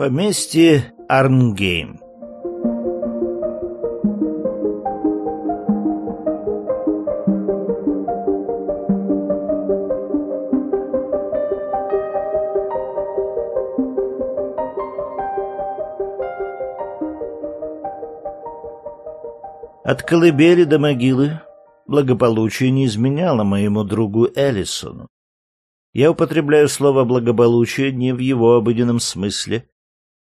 Поместье Арнгейм От колыбели до могилы благополучие не изменяло моему другу Эллисону. Я употребляю слово «благополучие» не в его обыденном смысле.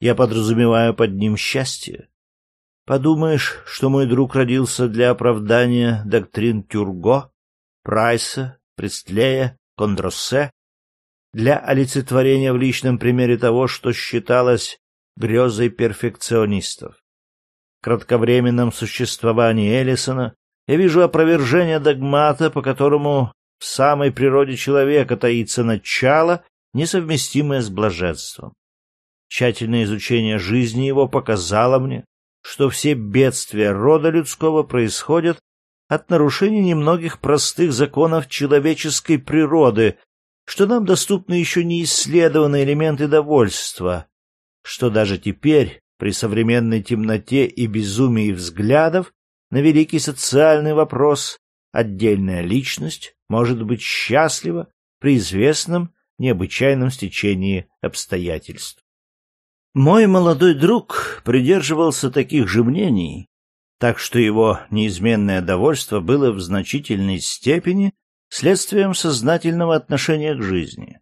Я подразумеваю под ним счастье. Подумаешь, что мой друг родился для оправдания доктрин Тюрго, Прайса, Престлея, Кондроссе, для олицетворения в личном примере того, что считалось грезой перфекционистов кратковременном существовании Эллисона я вижу опровержение догмата, по которому в самой природе человека таится начало, несовместимое с блаженством. Тщательное изучение жизни его показало мне, что все бедствия рода людского происходят от нарушения немногих простых законов человеческой природы, что нам доступны еще неисследованные элементы довольства, что даже теперь, при современной темноте и безумии взглядов на великий социальный вопрос отдельная личность может быть счастлива при известном необычайном стечении обстоятельств. Мой молодой друг придерживался таких же мнений, так что его неизменное довольство было в значительной степени следствием сознательного отношения к жизни.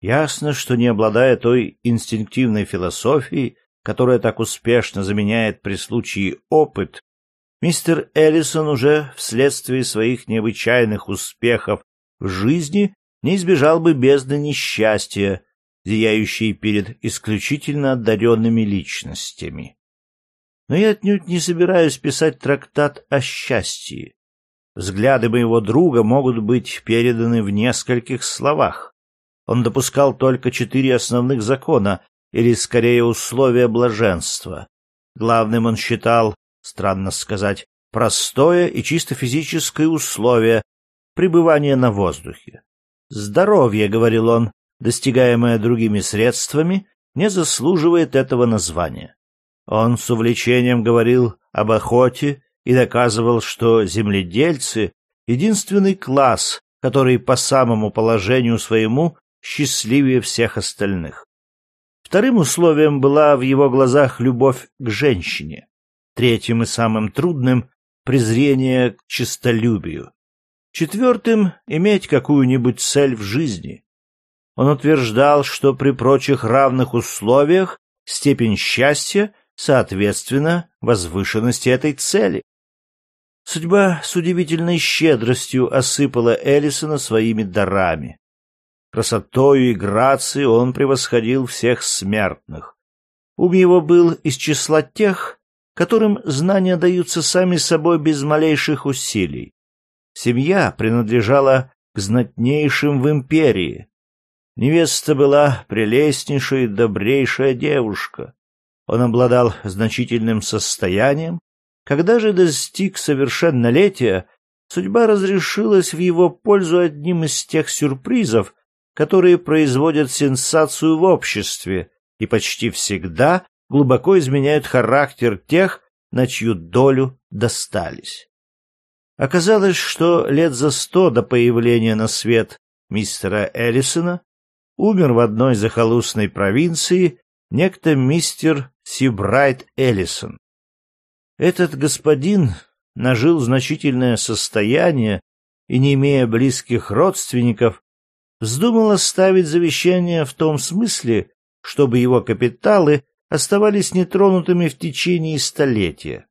Ясно, что не обладая той инстинктивной философией, которая так успешно заменяет при случае опыт, мистер Эллисон уже вследствие своих необычайных успехов в жизни не избежал бы бездны несчастья, зияющей перед исключительно одаренными личностями. Но я отнюдь не собираюсь писать трактат о счастье. Взгляды моего друга могут быть переданы в нескольких словах. Он допускал только четыре основных закона, или скорее условия блаженства. Главным он считал, странно сказать, простое и чисто физическое условие пребывания на воздухе. Здоровье, говорил он, достигаемое другими средствами, не заслуживает этого названия. Он с увлечением говорил об охоте и доказывал, что земледельцы — единственный класс, который по самому положению своему счастливее всех остальных. Вторым условием была в его глазах любовь к женщине. Третьим и самым трудным — презрение к честолюбию. Четвертым — иметь какую-нибудь цель в жизни. Он утверждал, что при прочих равных условиях степень счастья соответственно возвышенности этой цели. Судьба с удивительной щедростью осыпала Эллисона своими дарами. Красотою и грацией он превосходил всех смертных. Ум его был из числа тех, которым знания даются сами собой без малейших усилий. Семья принадлежала к знатнейшим в империи. Невеста была прелестнейшая и добрейшая девушка. Он обладал значительным состоянием. Когда же достиг совершеннолетия, судьба разрешилась в его пользу одним из тех сюрпризов, которые производят сенсацию в обществе и почти всегда глубоко изменяют характер тех, на чью долю достались. Оказалось, что лет за сто до появления на свет мистера Эллисона умер в одной захолустной провинции некто мистер Сибрайт Эллисон. Этот господин нажил значительное состояние и, не имея близких родственников, вздумал оставить завещание в том смысле, чтобы его капиталы оставались нетронутыми в течение столетия.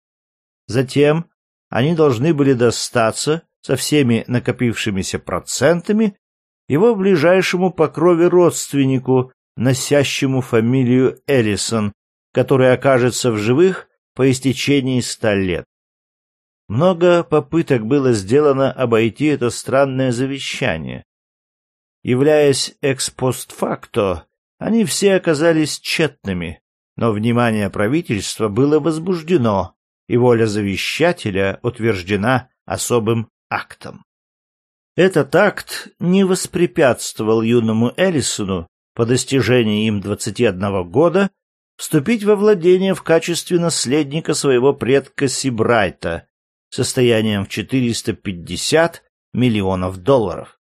Затем они должны были достаться со всеми накопившимися процентами его ближайшему по крови родственнику, носящему фамилию Эллисон, который окажется в живых по истечении ста лет. Много попыток было сделано обойти это странное завещание, Являясь экспостфакто, они все оказались тщетными, но внимание правительства было возбуждено, и воля завещателя утверждена особым актом. Этот акт не воспрепятствовал юному Эллисону по достижении им 21 года вступить во владение в качестве наследника своего предка Сибрайта состоянием в 450 миллионов долларов.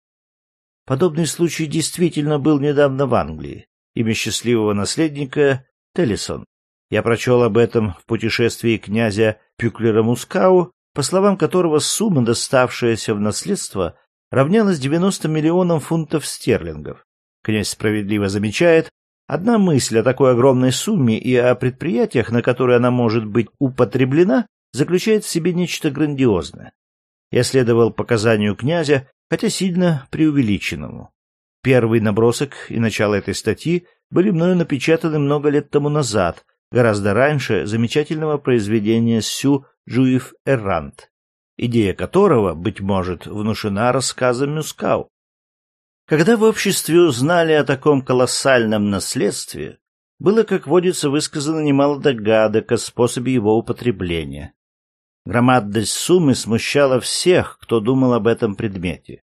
Подобный случай действительно был недавно в Англии. Имя счастливого наследника — Теллисон. Я прочел об этом в путешествии князя Пюклера Мускау, по словам которого сумма, доставшаяся в наследство, равнялась 90 миллионам фунтов стерлингов. Князь справедливо замечает, одна мысль о такой огромной сумме и о предприятиях, на которые она может быть употреблена, заключает в себе нечто грандиозное. Я следовал показанию князя, хотя сильно преувеличенному. Первый набросок и начало этой статьи были мною напечатаны много лет тому назад, гораздо раньше замечательного произведения Сю Жуев Эррант, идея которого, быть может, внушена рассказом Мюскау. Когда в обществе узнали о таком колоссальном наследстве, было, как водится, высказано немало догадок о способе его употребления. Громадность суммы смущала всех, кто думал об этом предмете.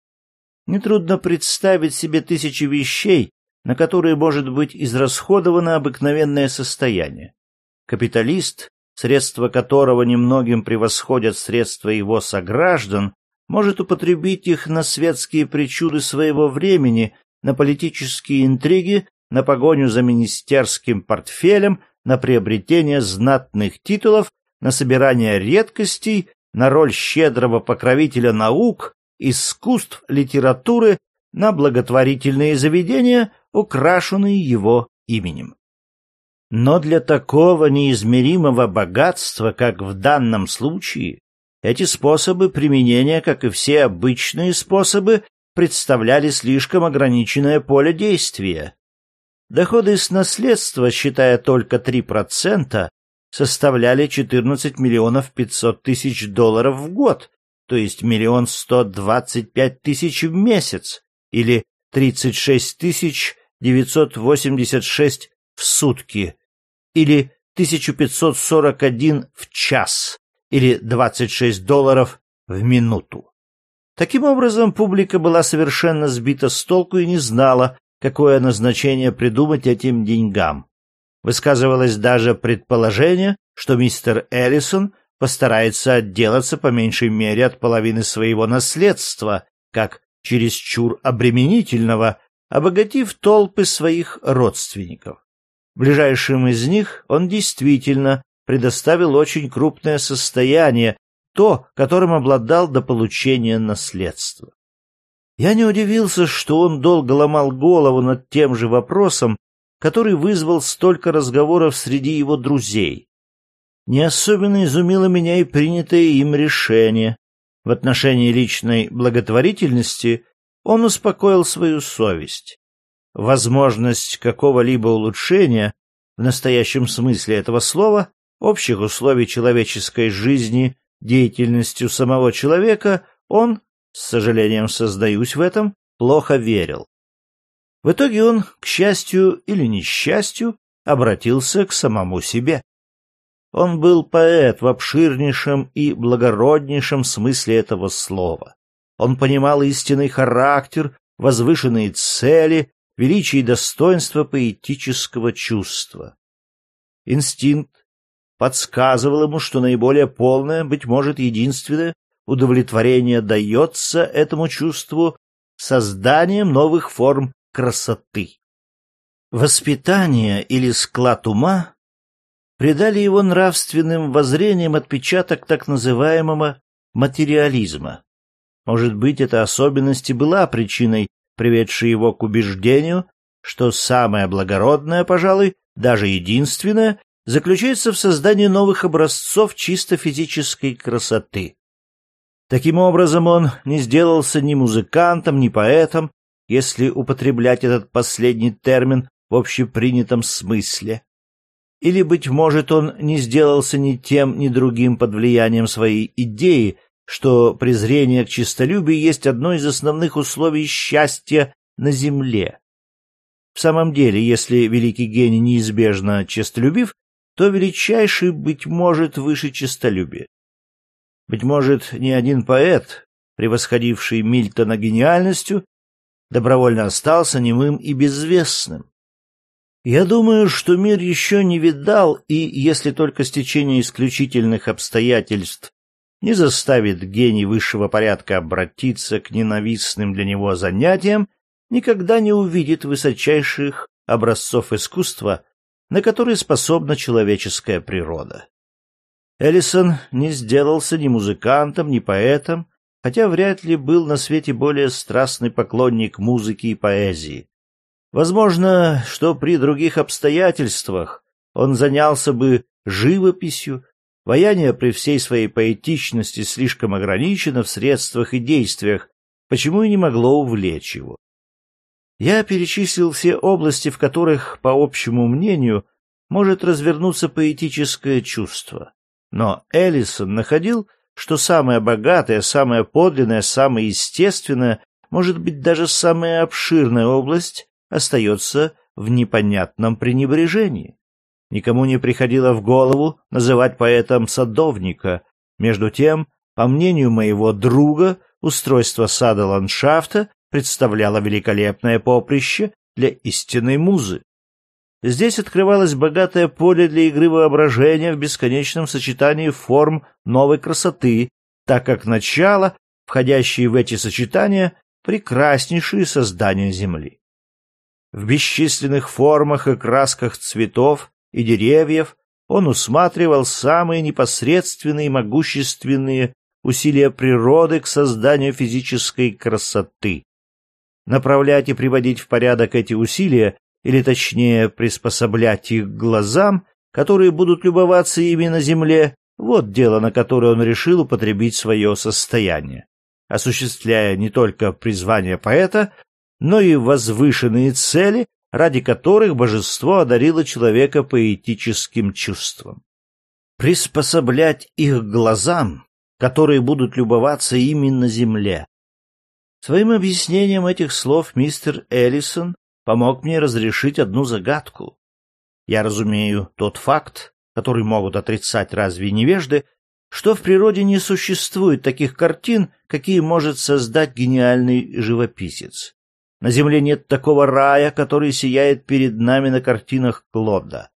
Нетрудно представить себе тысячи вещей, на которые может быть израсходовано обыкновенное состояние. Капиталист, средства которого немногим превосходят средства его сограждан, может употребить их на светские причуды своего времени, на политические интриги, на погоню за министерским портфелем, на приобретение знатных титулов на собирание редкостей, на роль щедрого покровителя наук, искусств, литературы, на благотворительные заведения, украшенные его именем. Но для такого неизмеримого богатства, как в данном случае, эти способы применения, как и все обычные способы, представляли слишком ограниченное поле действия. Доходы с наследства, считая только 3%, составляли 14 миллионов 500 тысяч долларов в год, то есть миллион сто двадцать пять тысяч в месяц, или 36 тысяч 986 в сутки, или 1541 в час, или 26 долларов в минуту. Таким образом, публика была совершенно сбита с толку и не знала, какое назначение придумать этим деньгам. Высказывалось даже предположение, что мистер Эллисон постарается отделаться по меньшей мере от половины своего наследства, как чересчур обременительного, обогатив толпы своих родственников. Ближайшим из них он действительно предоставил очень крупное состояние, то, которым обладал до получения наследства. Я не удивился, что он долго ломал голову над тем же вопросом, который вызвал столько разговоров среди его друзей. Не особенно изумило меня и принятое им решение. В отношении личной благотворительности он успокоил свою совесть. Возможность какого-либо улучшения, в настоящем смысле этого слова, общих условий человеческой жизни, деятельностью самого человека, он, с сожалением создаюсь в этом, плохо верил. В итоге он, к счастью или несчастью, обратился к самому себе. Он был поэт в обширнейшем и благороднейшем смысле этого слова. Он понимал истинный характер, возвышенные цели, величие и достоинство поэтического чувства. Инстинкт подсказывал ему, что наиболее полное, быть может, единственное удовлетворение дается этому чувству созданием новых форм красоты. Воспитание или склад ума придали его нравственным воззрениям отпечаток так называемого материализма. Может быть, эта особенность и была причиной, приведшей его к убеждению, что самое благородное, пожалуй, даже единственное, заключается в создании новых образцов чисто физической красоты. Таким образом, он не сделался ни музыкантом, ни поэтом, если употреблять этот последний термин в общепринятом смысле. Или, быть может, он не сделался ни тем, ни другим под влиянием своей идеи, что презрение к честолюбию есть одно из основных условий счастья на земле. В самом деле, если великий гений неизбежно честолюбив, то величайший, быть может, выше честолюбия. Быть может, ни один поэт, превосходивший Мильтона гениальностью, добровольно остался немым и безвестным. Я думаю, что мир еще не видал, и если только стечение исключительных обстоятельств не заставит гений высшего порядка обратиться к ненавистным для него занятиям, никогда не увидит высочайших образцов искусства, на которые способна человеческая природа. Эллисон не сделался ни музыкантом, ни поэтом, хотя вряд ли был на свете более страстный поклонник музыки и поэзии. Возможно, что при других обстоятельствах он занялся бы живописью, вояние при всей своей поэтичности слишком ограничено в средствах и действиях, почему и не могло увлечь его. Я перечислил все области, в которых, по общему мнению, может развернуться поэтическое чувство. Но Эллисон находил, что самое богатое, самое подлинное, самое естественное, может быть, даже самая обширная область остается в непонятном пренебрежении. Никому не приходило в голову называть поэтом садовника. Между тем, по мнению моего друга, устройство сада ландшафта представляло великолепное поприще для истинной музы. Здесь открывалось богатое поле для игры воображения в бесконечном сочетании форм новой красоты, так как начало, входящие в эти сочетания, прекраснейшие создания Земли. В бесчисленных формах и красках цветов и деревьев он усматривал самые непосредственные и могущественные усилия природы к созданию физической красоты. Направлять и приводить в порядок эти усилия или точнее приспособлять их к глазам, которые будут любоваться ими на земле, вот дело, на которое он решил употребить свое состояние, осуществляя не только призвание поэта, но и возвышенные цели, ради которых божество одарило человека поэтическим чувством. Приспособлять их глазам, которые будут любоваться ими на земле. Своим объяснением этих слов мистер Эллисон помог мне разрешить одну загадку. Я разумею тот факт, который могут отрицать разве невежды, что в природе не существует таких картин, какие может создать гениальный живописец. На земле нет такого рая, который сияет перед нами на картинах Клода.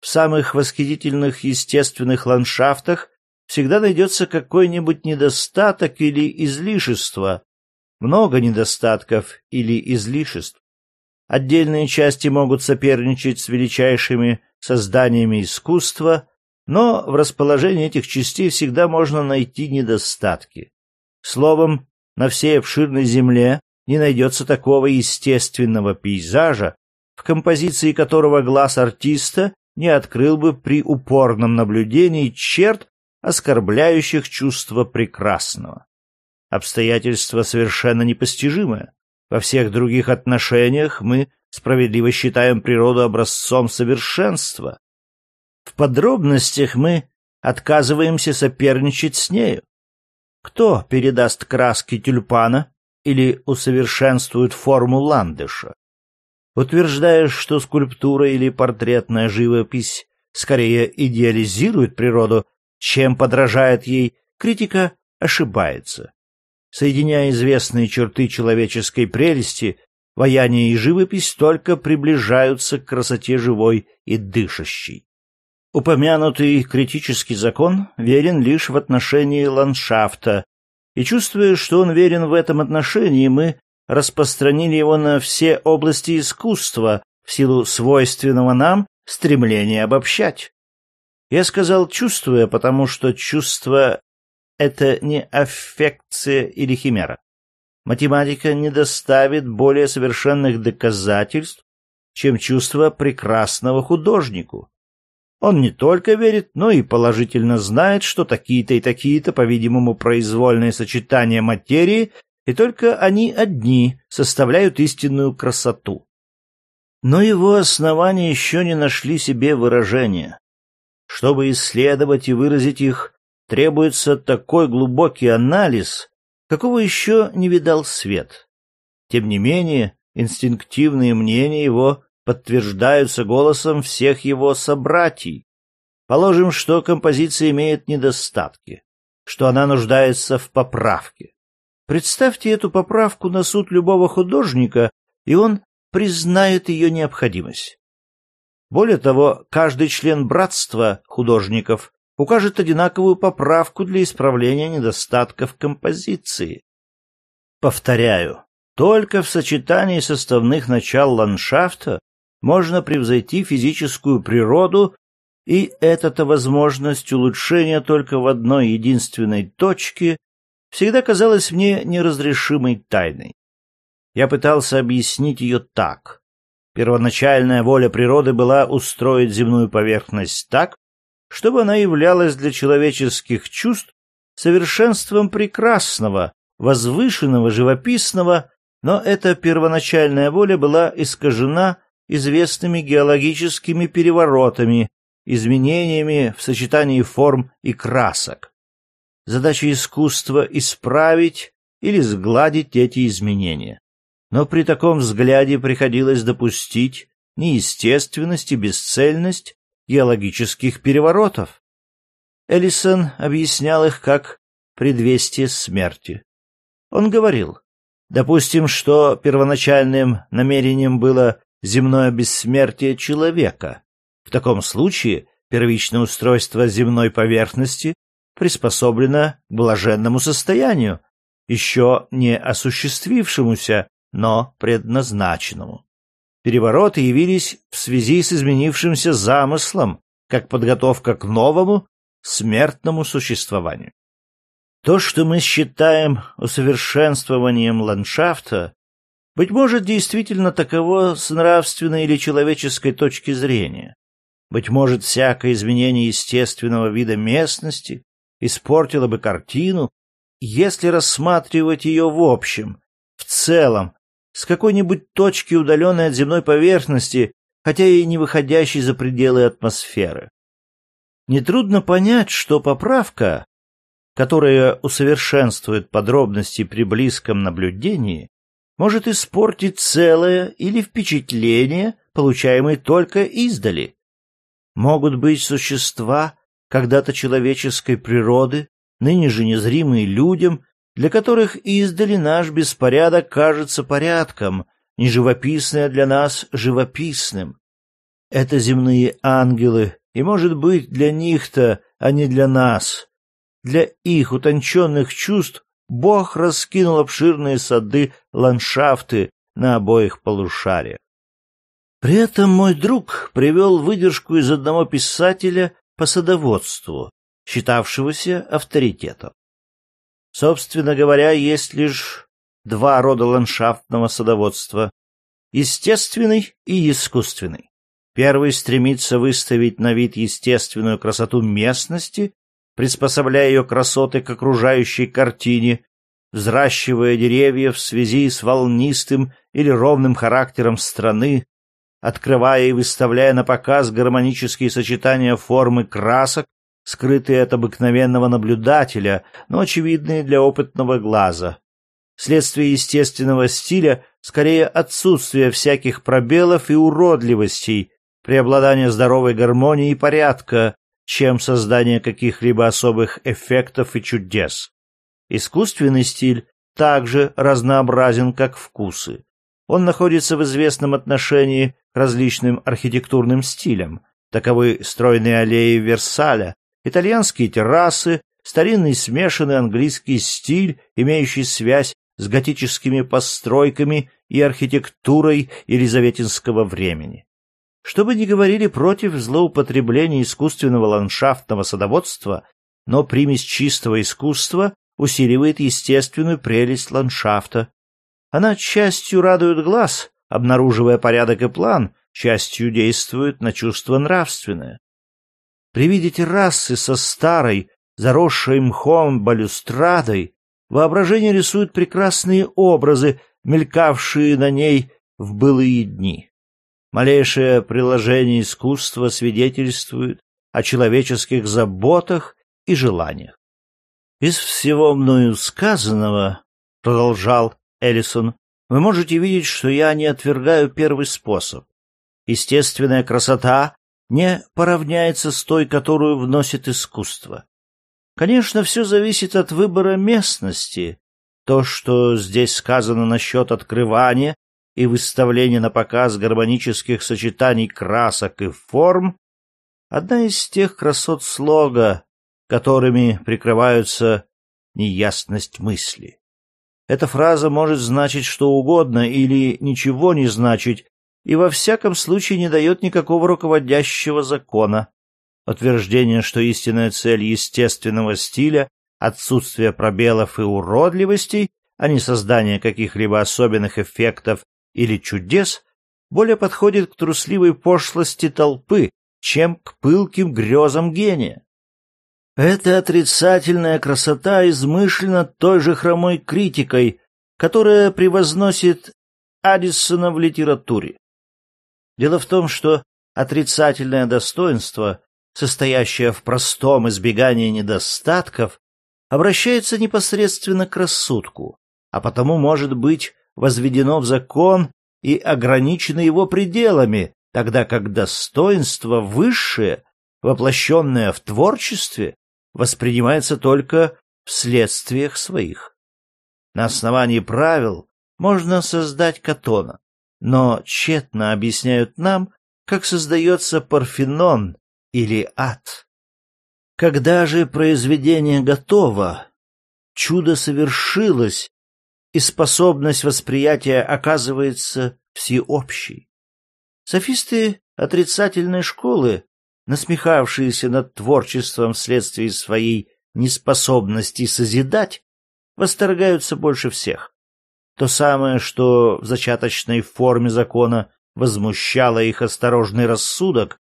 В самых восхитительных естественных ландшафтах всегда найдется какой-нибудь недостаток или излишество, много недостатков или излишеств. Отдельные части могут соперничать с величайшими созданиями искусства, но в расположении этих частей всегда можно найти недостатки. Словом, на всей обширной земле не найдется такого естественного пейзажа, в композиции которого глаз артиста не открыл бы при упорном наблюдении черт, оскорбляющих чувство прекрасного. Обстоятельство совершенно непостижимое. Во всех других отношениях мы справедливо считаем природу образцом совершенства. В подробностях мы отказываемся соперничать с нею. Кто передаст краски тюльпана или усовершенствует форму ландыша? Утверждаешь, что скульптура или портретная живопись скорее идеализирует природу, чем подражает ей, критика ошибается. Соединяя известные черты человеческой прелести, вояние и живопись только приближаются к красоте живой и дышащей. Упомянутый критический закон верен лишь в отношении ландшафта, и чувствуя, что он верен в этом отношении, мы распространили его на все области искусства в силу свойственного нам стремления обобщать. Я сказал «чувствуя», потому что чувство это не аффекция или химера. Математика не доставит более совершенных доказательств, чем чувство прекрасного художнику. Он не только верит, но и положительно знает, что такие-то и такие-то, по-видимому, произвольные сочетания материи, и только они одни составляют истинную красоту. Но его основания еще не нашли себе выражения. Чтобы исследовать и выразить их, требуется такой глубокий анализ, какого еще не видал свет. Тем не менее, инстинктивные мнения его подтверждаются голосом всех его собратьей. Положим, что композиция имеет недостатки, что она нуждается в поправке. Представьте эту поправку на суд любого художника, и он признает ее необходимость. Более того, каждый член братства художников укажет одинаковую поправку для исправления недостатков композиции. Повторяю, только в сочетании составных начал ландшафта можно превзойти физическую природу, и эта возможность улучшения только в одной единственной точке всегда казалась мне неразрешимой тайной. Я пытался объяснить ее так. Первоначальная воля природы была устроить земную поверхность так, чтобы она являлась для человеческих чувств совершенством прекрасного, возвышенного, живописного, но эта первоначальная воля была искажена известными геологическими переворотами, изменениями в сочетании форм и красок. Задача искусства — исправить или сгладить эти изменения. Но при таком взгляде приходилось допустить неестественность и бесцельность геологических переворотов. Эллисон объяснял их как предвестие смерти. Он говорил, допустим, что первоначальным намерением было земное бессмертие человека. В таком случае первичное устройство земной поверхности приспособлено к блаженному состоянию, еще не осуществившемуся, но предназначенному. Перевороты явились в связи с изменившимся замыслом, как подготовка к новому, смертному существованию. То, что мы считаем усовершенствованием ландшафта, быть может, действительно таково с нравственной или человеческой точки зрения. Быть может, всякое изменение естественного вида местности испортило бы картину, если рассматривать ее в общем, в целом, с какой-нибудь точки, удаленной от земной поверхности, хотя и не выходящей за пределы атмосферы. Нетрудно понять, что поправка, которая усовершенствует подробности при близком наблюдении, может испортить целое или впечатление, получаемое только издали. Могут быть существа когда-то человеческой природы, ныне же незримые людям, для которых издали наш беспорядок кажется порядком, неживописное для нас живописным. Это земные ангелы, и, может быть, для них-то, а не для нас. Для их утонченных чувств Бог раскинул обширные сады, ландшафты на обоих полушариях. При этом мой друг привел выдержку из одного писателя по садоводству, считавшегося авторитетом. Собственно говоря, есть лишь два рода ландшафтного садоводства — естественный и искусственный. Первый стремится выставить на вид естественную красоту местности, приспособляя ее красоты к окружающей картине, взращивая деревья в связи с волнистым или ровным характером страны, открывая и выставляя на показ гармонические сочетания формы красок, скрытые от обыкновенного наблюдателя, но очевидные для опытного глаза. Следствие естественного стиля скорее отсутствие всяких пробелов и уродливостей, преобладание здоровой гармонии и порядка, чем создание каких-либо особых эффектов и чудес. Искусственный стиль также разнообразен, как вкусы. Он находится в известном отношении к различным архитектурным стилям. Таковы стройные аллеи Версаля, итальянские террасы, старинный смешанный английский стиль, имеющий связь с готическими постройками и архитектурой елизаветинского времени. Что бы ни говорили против злоупотребления искусственного ландшафтного садоводства, но примесь чистого искусства усиливает естественную прелесть ландшафта. Она частью радует глаз, обнаруживая порядок и план, частью действует на чувство нравственное. При виде террасы со старой, заросшей мхом балюстрадой, воображение рисует прекрасные образы, мелькавшие на ней в былые дни. Малейшее приложение искусства свидетельствует о человеческих заботах и желаниях. Из всего мною сказанного, продолжал Эллисон, вы можете видеть, что я не отвергаю первый способ. Естественная красота не поравняется с той, которую вносит искусство. Конечно, все зависит от выбора местности. То, что здесь сказано насчет открывания, и выставление на показ гармонических сочетаний красок и форм — одна из тех красот слога, которыми прикрываются неясность мысли. Эта фраза может значить что угодно или ничего не значить, и во всяком случае не дает никакого руководящего закона. Утверждение, что истинная цель естественного стиля — отсутствие пробелов и уродливостей, а не создание каких-либо особенных эффектов или чудес, более подходит к трусливой пошлости толпы, чем к пылким грезам гения. Эта отрицательная красота измышлена той же хромой критикой, которая превозносит Аддисона в литературе. Дело в том, что отрицательное достоинство, состоящее в простом избегании недостатков, обращается непосредственно к рассудку, а потому может быть возведено в закон и ограничено его пределами, тогда как достоинство высшее, воплощенное в творчестве, воспринимается только в следствиях своих. На основании правил можно создать Катона, но тщетно объясняют нам, как создается Парфенон или ад. Когда же произведение готово, чудо совершилось, и способность восприятия оказывается всеобщей. Софисты отрицательной школы, насмехавшиеся над творчеством вследствие своей неспособности созидать, восторгаются больше всех. То самое, что в зачаточной форме закона возмущало их осторожный рассудок,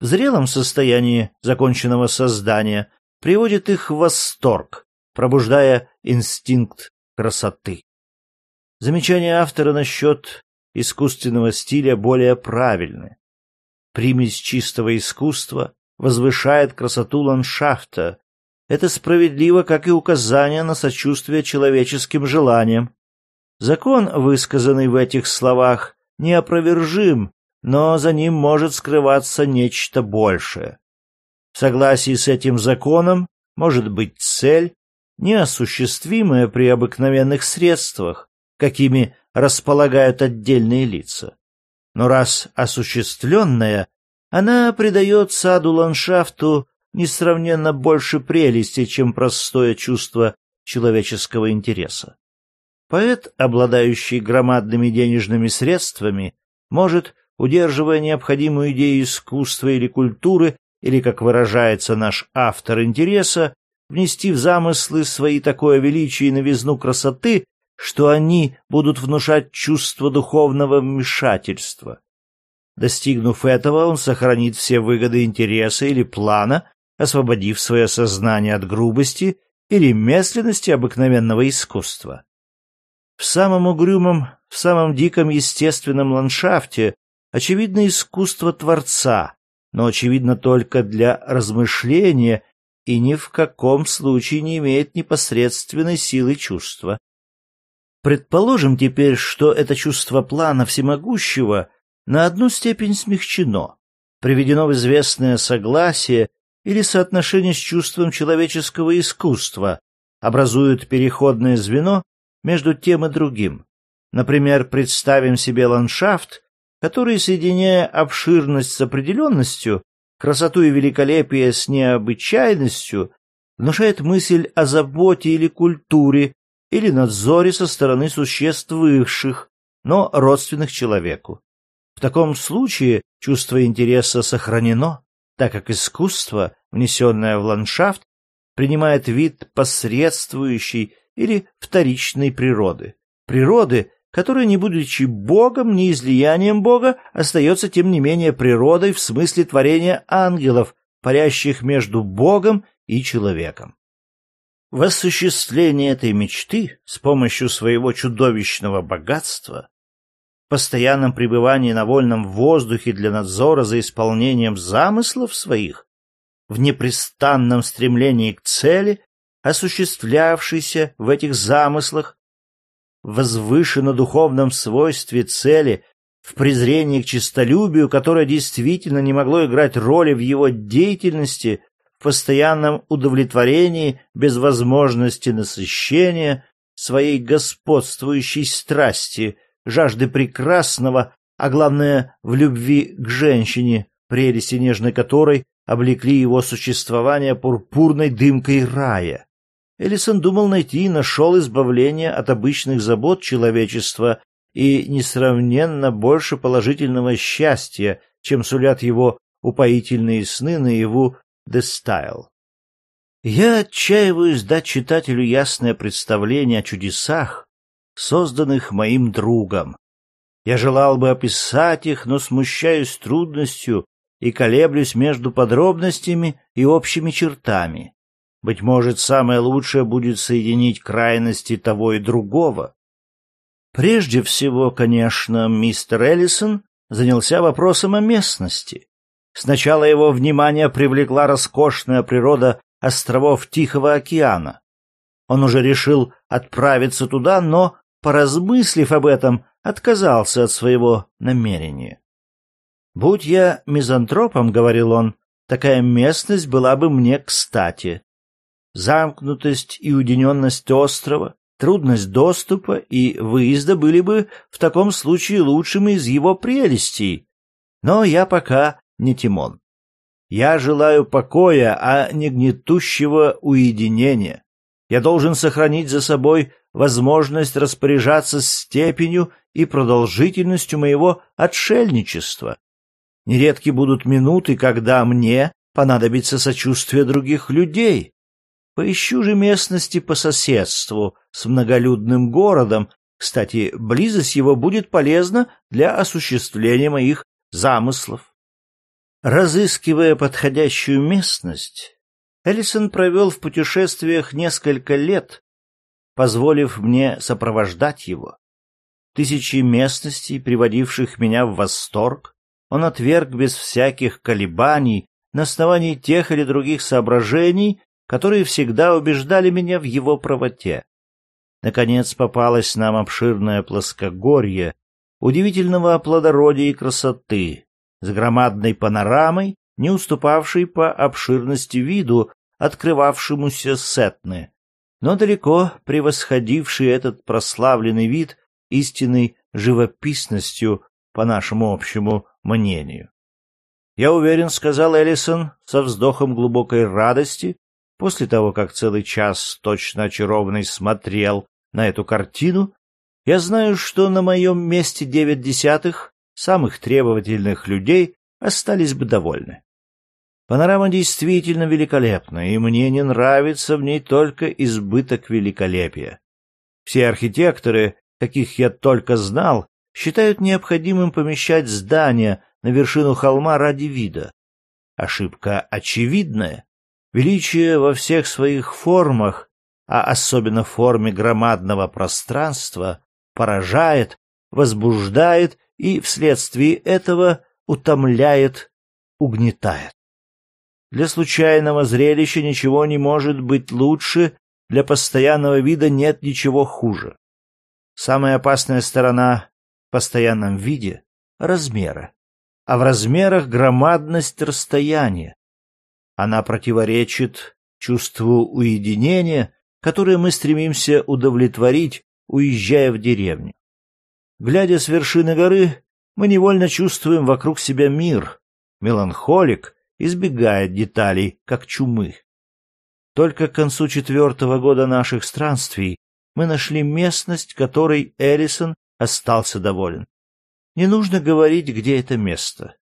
в зрелом состоянии законченного создания приводит их в восторг, пробуждая инстинкт красоты. Замечание автора насчет искусственного стиля более правильны. Примесь чистого искусства возвышает красоту ландшафта. Это справедливо, как и указание на сочувствие человеческим желаниям. Закон, высказанный в этих словах, неопровержим, но за ним может скрываться нечто большее. В согласии с этим законом может быть цель, неосуществимая при обыкновенных средствах, какими располагают отдельные лица. Но раз осуществленная, она придает саду-ландшафту несравненно больше прелести, чем простое чувство человеческого интереса. Поэт, обладающий громадными денежными средствами, может, удерживая необходимую идею искусства или культуры, или, как выражается наш автор интереса, внести в замыслы свои такое величие и новизну красоты, что они будут внушать чувство духовного вмешательства. Достигнув этого, он сохранит все выгоды интереса или плана, освободив свое сознание от грубости или медленности обыкновенного искусства. В самом угрюмом, в самом диком естественном ландшафте очевидно искусство Творца, но очевидно только для размышления и ни в каком случае не имеет непосредственной силы чувства. Предположим теперь, что это чувство плана всемогущего на одну степень смягчено, приведено в известное согласие или соотношение с чувством человеческого искусства, образует переходное звено между тем и другим. Например, представим себе ландшафт, который, соединяя обширность с определенностью, красоту и великолепие с необычайностью, внушает мысль о заботе или культуре, или надзоре со стороны существ высших, но родственных человеку. В таком случае чувство интереса сохранено, так как искусство, внесенное в ландшафт, принимает вид посредствующей или вторичной природы. Природы, которая, не будучи Богом, ни излиянием Бога, остается, тем не менее, природой в смысле творения ангелов, парящих между Богом и человеком. В осуществлении этой мечты с помощью своего чудовищного богатства, постоянном пребывании на вольном воздухе для надзора за исполнением замыслов своих, в непрестанном стремлении к цели, осуществлявшейся в этих замыслах, в возвышенно-духовном свойстве цели, в презрении к честолюбию, которое действительно не могло играть роли в его деятельности, в постоянном удовлетворении без возможности насыщения своей господствующей страсти, жажды прекрасного, а главное, в любви к женщине, прелести нежной которой облекли его существование пурпурной дымкой рая. Элисон думал найти и нашел избавление от обычных забот человечества и несравненно больше положительного счастья, чем сулят его упоительные сны наяву «The Style». Я отчаиваюсь дать читателю ясное представление о чудесах, созданных моим другом. Я желал бы описать их, но смущаюсь трудностью и колеблюсь между подробностями и общими чертами. Быть может, самое лучшее будет соединить крайности того и другого. Прежде всего, конечно, мистер Эллисон занялся вопросом о местности. Сначала его внимание привлекла роскошная природа островов Тихого океана. Он уже решил отправиться туда, но, поразмыслив об этом, отказался от своего намерения. «Будь я мизантропом, — говорил он, — такая местность была бы мне кстати. Замкнутость и уединенность острова, трудность доступа и выезда были бы в таком случае лучшими из его прелестей. Но я пока не Тимон. Я желаю покоя, а не гнетущего уединения. Я должен сохранить за собой возможность распоряжаться степенью и продолжительностью моего отшельничества. Нередки будут минуты, когда мне понадобится сочувствие других людей. Поищу же местности по соседству с многолюдным городом. Кстати, близость его будет полезна для осуществления моих замыслов. Разыскивая подходящую местность, Эллисон провел в путешествиях несколько лет, позволив мне сопровождать его. Тысячи местностей, приводивших меня в восторг, он отверг без всяких колебаний на основании тех или других соображений, которые всегда убеждали меня в его правоте. Наконец попалось нам обширное плоскогорье, удивительного плодородия и красоты, с громадной панорамой, не уступавшей по обширности виду, открывавшемуся с Этны, но далеко превосходивший этот прославленный вид истинной живописностью, по нашему общему мнению. «Я уверен», — сказал Эллисон со вздохом глубокой радости, после того, как целый час точно очарованный смотрел на эту картину, я знаю, что на моем месте девять десятых самых требовательных людей остались бы довольны. Панорама действительно великолепна, и мне не нравится в ней только избыток великолепия. Все архитекторы, каких я только знал, считают необходимым помещать здания на вершину холма ради вида. Ошибка очевидная. Величие во всех своих формах, а особенно в форме громадного пространства, поражает, возбуждает и вследствие этого утомляет, угнетает. Для случайного зрелища ничего не может быть лучше, для постоянного вида нет ничего хуже. Самая опасная сторона в постоянном виде — размера, а в размерах громадность расстояния. Она противоречит чувству уединения, которое мы стремимся удовлетворить, уезжая в деревню. Глядя с вершины горы, мы невольно чувствуем вокруг себя мир. Меланхолик избегает деталей, как чумы. Только к концу четвертого года наших странствий мы нашли местность, которой Эллисон остался доволен. Не нужно говорить, где это место.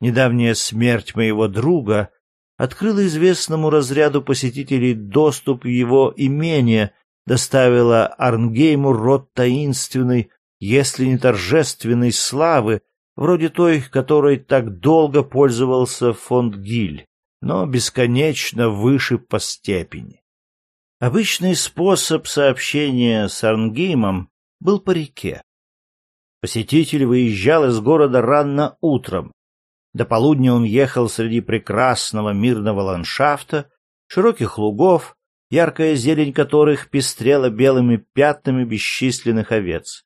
Недавняя смерть моего друга открыла известному разряду посетителей доступ в его имение, доставила Арнгейму род таинственной, если не торжественной славы, вроде той, которой так долго пользовался фонд Гиль, но бесконечно выше по степени. Обычный способ сообщения с Арнгеймом был по реке. Посетитель выезжал из города рано утром. До полудня он ехал среди прекрасного мирного ландшафта, широких лугов, яркая зелень которых пестрела белыми пятнами бесчисленных овец.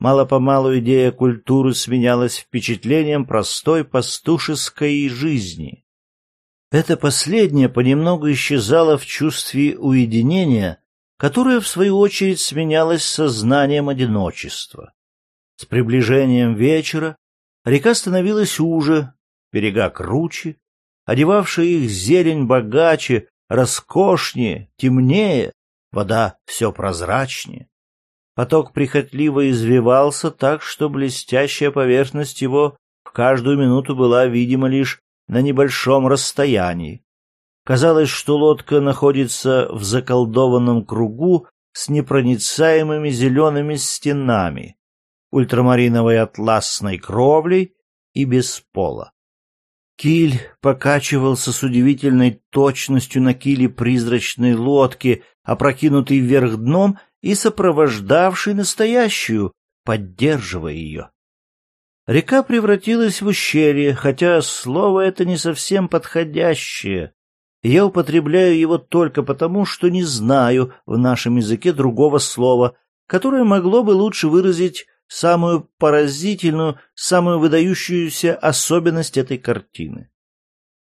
Мало-помалу идея культуры сменялась впечатлением простой пастушеской жизни. Это последнее понемногу исчезало в чувстве уединения, которое, в свою очередь, сменялось сознанием одиночества. С приближением вечера река становилась уже, берега круче, одевавшая их зелень богаче, роскошнее, темнее, вода все прозрачнее. Поток прихотливо извивался так, что блестящая поверхность его в каждую минуту была видима лишь на небольшом расстоянии. Казалось, что лодка находится в заколдованном кругу с непроницаемыми зелеными стенами, ультрамариновой атласной кровлей и без пола. Киль покачивался с удивительной точностью на киле призрачной лодки, опрокинутый вверх дном и сопровождавший настоящую, поддерживая ее. Река превратилась в ущелье, хотя слово это не совсем подходящее. Я употребляю его только потому, что не знаю в нашем языке другого слова, которое могло бы лучше выразить самую поразительную, самую выдающуюся особенность этой картины.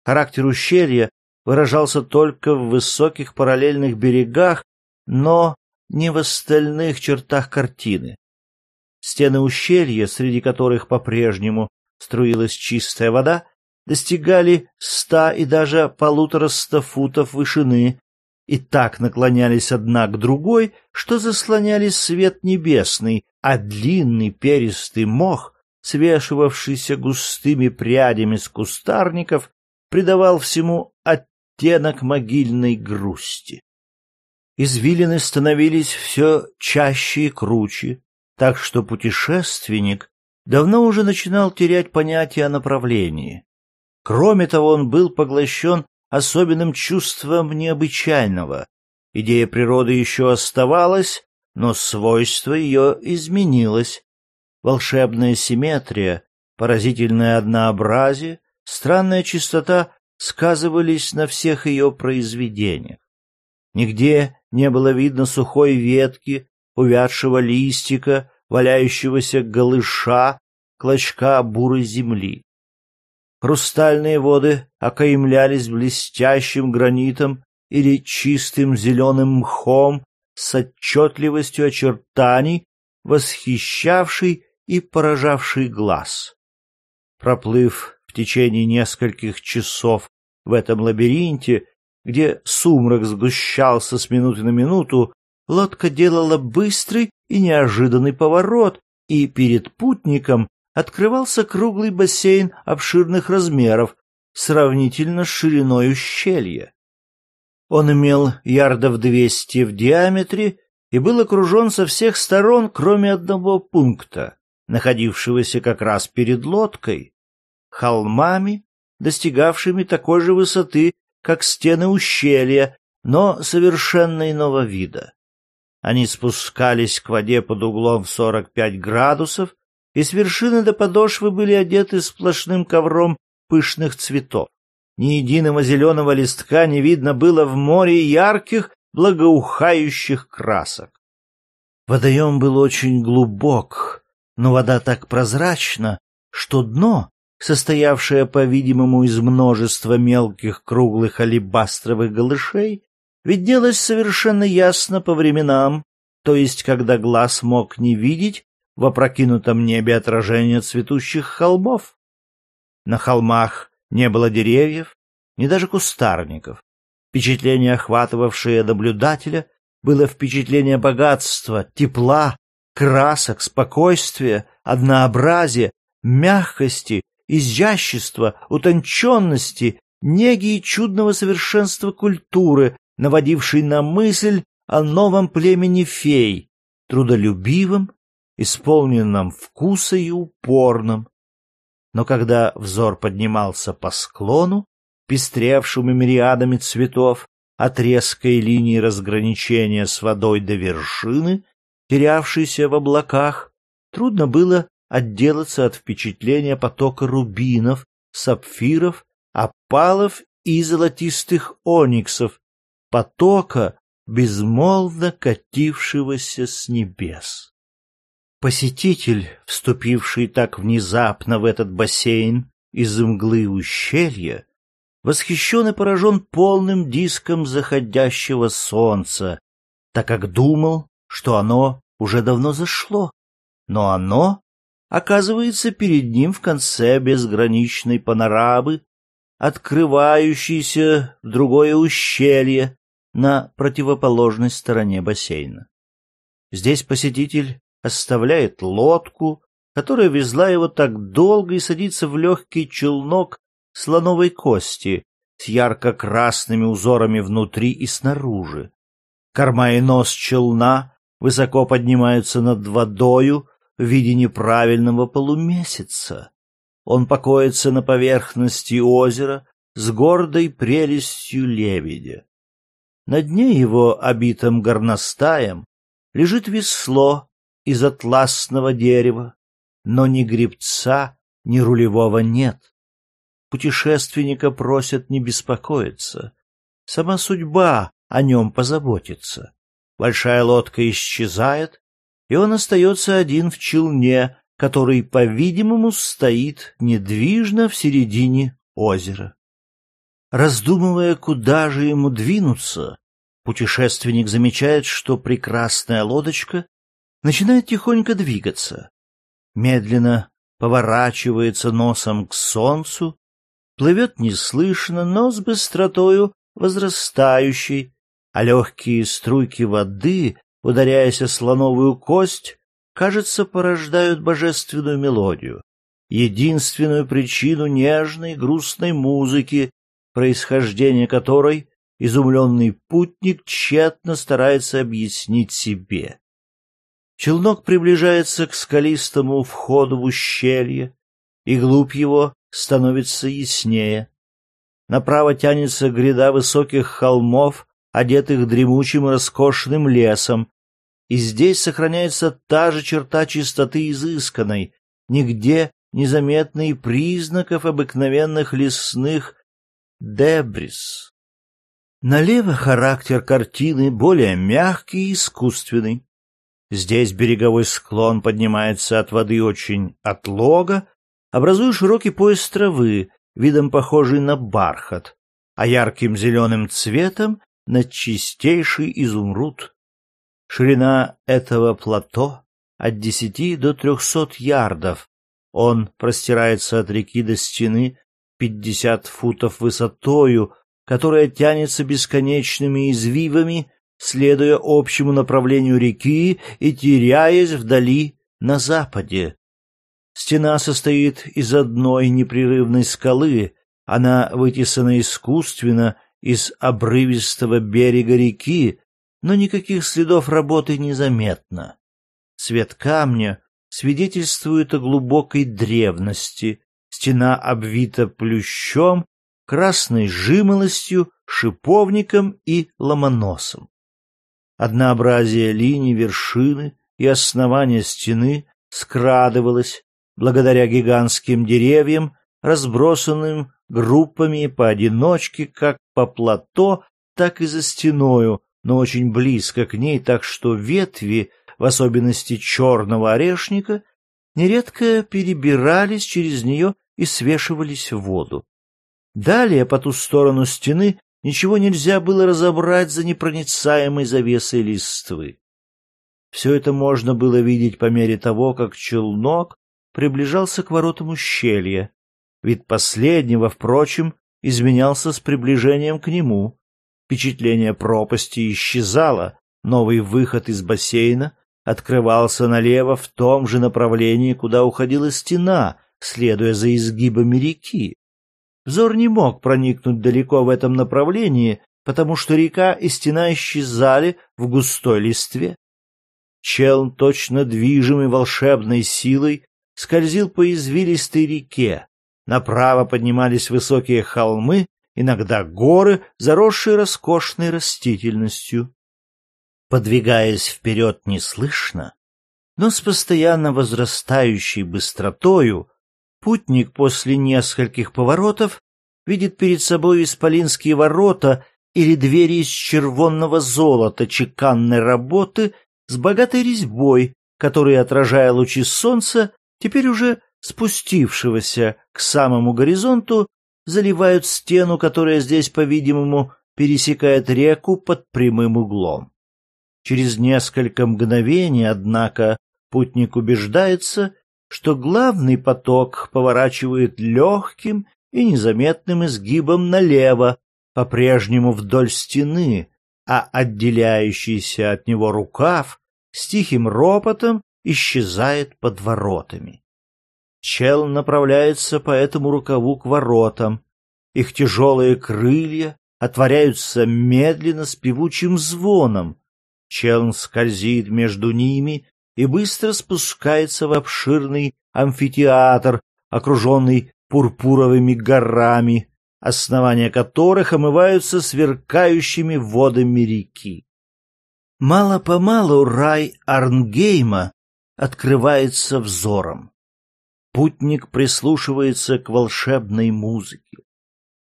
Характер ущелья выражался только в высоких параллельных берегах, но не в остальных чертах картины. Стены ущелья, среди которых по-прежнему струилась чистая вода, достигали ста и даже полутораста футов вышины и так наклонялись одна к другой, что заслоняли свет небесный, а длинный перистый мох, свешивавшийся густыми прядями с кустарников, придавал всему оттенок могильной грусти. Извилины становились все чаще и круче, так что путешественник давно уже начинал терять понятие о направлении. Кроме того, он был поглощен особенным чувством необычайного. Идея природы еще оставалась, но свойство ее изменилось. Волшебная симметрия, поразительное однообразие, странная чистота сказывались на всех ее произведениях. Нигде не было видно сухой ветки, увядшего листика, валяющегося голыша, клочка бурой земли. Хрустальные воды окаймлялись блестящим гранитом или чистым зеленым мхом с отчетливостью очертаний, восхищавший и поражавший глаз. Проплыв в течение нескольких часов в этом лабиринте, где сумрак сгущался с минуты на минуту, лодка делала быстрый и неожиданный поворот, и перед путником открывался круглый бассейн обширных размеров, сравнительно с шириной ущелья. Он имел ярдов двести в диаметре и был окружен со всех сторон, кроме одного пункта, находившегося как раз перед лодкой, холмами, достигавшими такой же высоты, как стены ущелья, но совершенно иного вида. Они спускались к воде под углом в сорок пять градусов, и с вершины до подошвы были одеты сплошным ковром пышных цветов. Ни единого зеленого листка не видно было в море ярких, благоухающих красок. Водоем был очень глубок, но вода так прозрачна, что дно, состоявшее, по-видимому, из множества мелких круглых алебастровых голышей, виднелось совершенно ясно по временам, то есть когда глаз мог не видеть в опрокинутом небе отражение цветущих холмов. На холмах не было деревьев, ни даже кустарников. Впечатление, охватывавшее наблюдателя, было впечатление богатства, тепла, красок, спокойствия, однообразия, мягкости, изящества, утонченности, неги и чудного совершенства культуры, наводившей на мысль о новом племени фей, трудолюбивом, исполненном вкуса и упорном. Но когда взор поднимался по склону, пестревшему мириадами цветов, от резкой линии разграничения с водой до вершины, терявшейся в облаках, трудно было отделаться от впечатления потока рубинов, сапфиров, опалов и золотистых ониксов, потока, безмолвно катившегося с небес. Посетитель, вступивший так внезапно в этот бассейн из мглы ущелья, восхищен и поражен полным диском заходящего солнца, так как думал, что оно уже давно зашло, но оно оказывается перед ним в конце безграничной панорамы, открывающейся в другое ущелье на противоположной стороне бассейна. Здесь посетитель оставляет лодку, которая везла его так долго и садится в легкий челнок слоновой кости с ярко-красными узорами внутри и снаружи. Корма и нос челна высоко поднимаются над водою в виде неправильного полумесяца. Он покоится на поверхности озера с гордой прелестью лебедя. На дне его, обитом горностаем, лежит весло из атласного дерева, но ни гребца, ни рулевого нет. Путешественника просят не беспокоиться. Сама судьба о нем позаботится. Большая лодка исчезает, и он остается один в челне, который, по-видимому, стоит недвижно в середине озера. Раздумывая, куда же ему двинуться, путешественник замечает, что прекрасная лодочка начинает тихонько двигаться. Медленно поворачивается носом к солнцу, плывет неслышно, но с быстротою возрастающей, а легкие струйки воды, ударяясь о слоновую кость, кажется, порождают божественную мелодию, единственную причину нежной грустной музыки, происхождение которой изумленный путник тщетно старается объяснить себе. Челнок приближается к скалистому входу в ущелье, и глубь его становится яснее. Направо тянется гряда высоких холмов, одетых дремучим роскошным лесом, и здесь сохраняется та же черта чистоты изысканной, нигде незаметные признаков обыкновенных лесных дебрис. Налево характер картины более мягкий и искусственный. Здесь береговой склон поднимается от воды очень отлого, образуя широкий пояс травы, видом похожий на бархат, а ярким зеленым цветом на чистейший изумруд. Ширина этого плато от десяти до трехсот ярдов. Он простирается от реки до стены пятьдесят футов высотою, которая тянется бесконечными извивами следуя общему направлению реки и теряясь вдали на западе. Стена состоит из одной непрерывной скалы, она вытесана искусственно из обрывистого берега реки, но никаких следов работы не заметно. Цвет камня свидетельствует о глубокой древности, стена обвита плющом, красной жимолостью, шиповником и ломоносом. Однообразие линий вершины и основания стены скрадывалось благодаря гигантским деревьям, разбросанным группами поодиночке как по плато, так и за стеною, но очень близко к ней, так что ветви, в особенности черного орешника, нередко перебирались через нее и свешивались в воду. Далее, по ту сторону стены, Ничего нельзя было разобрать за непроницаемой завесой листвы. Все это можно было видеть по мере того, как челнок приближался к воротам ущелья. Вид последнего, впрочем, изменялся с приближением к нему. Впечатление пропасти исчезало, новый выход из бассейна открывался налево в том же направлении, куда уходила стена, следуя за изгибами реки. Взор не мог проникнуть далеко в этом направлении, потому что река и стена исчезали в густой листве. Челн, точно движимый волшебной силой, скользил по извилистой реке. Направо поднимались высокие холмы, иногда горы, заросшие роскошной растительностью. Подвигаясь вперед неслышно, но с постоянно возрастающей быстротою, Путник после нескольких поворотов видит перед собой исполинские ворота или двери из червонного золота чеканной работы с богатой резьбой, которые, отражая лучи солнца, теперь уже спустившегося к самому горизонту, заливают стену, которая здесь, по-видимому, пересекает реку под прямым углом. Через несколько мгновений, однако, путник убеждается, что главный поток поворачивает легким и незаметным изгибом налево, по-прежнему вдоль стены, а отделяющийся от него рукав с тихим ропотом исчезает под воротами. Чел направляется по этому рукаву к воротам. Их тяжелые крылья отворяются медленно с певучим звоном. Челн скользит между ними и быстро спускается в обширный амфитеатр, окруженный пурпуровыми горами, основания которых омываются сверкающими водами реки. Мало-помалу рай Арнгейма открывается взором. Путник прислушивается к волшебной музыке,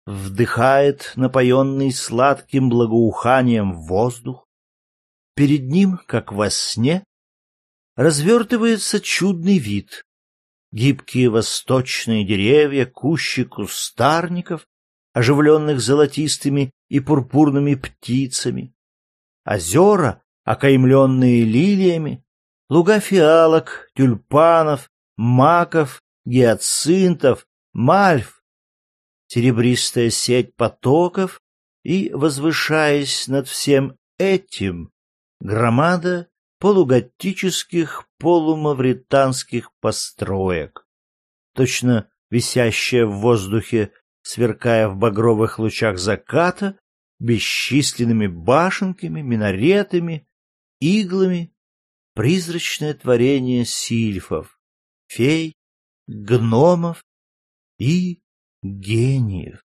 вдыхает напоенный сладким благоуханием воздух. Перед ним, как во сне, развертывается чудный вид. Гибкие восточные деревья, кущи кустарников, оживленных золотистыми и пурпурными птицами, озера, окаймленные лилиями, луга фиалок, тюльпанов, маков, гиацинтов, мальв, серебристая сеть потоков и, возвышаясь над всем этим, громада полуготических полумавританских построек, точно висящая в воздухе сверкая в багровых лучах заката, бесчисленными башенками, минаретами, иглами, призрачное творение сильфов, фей, гномов и гениев.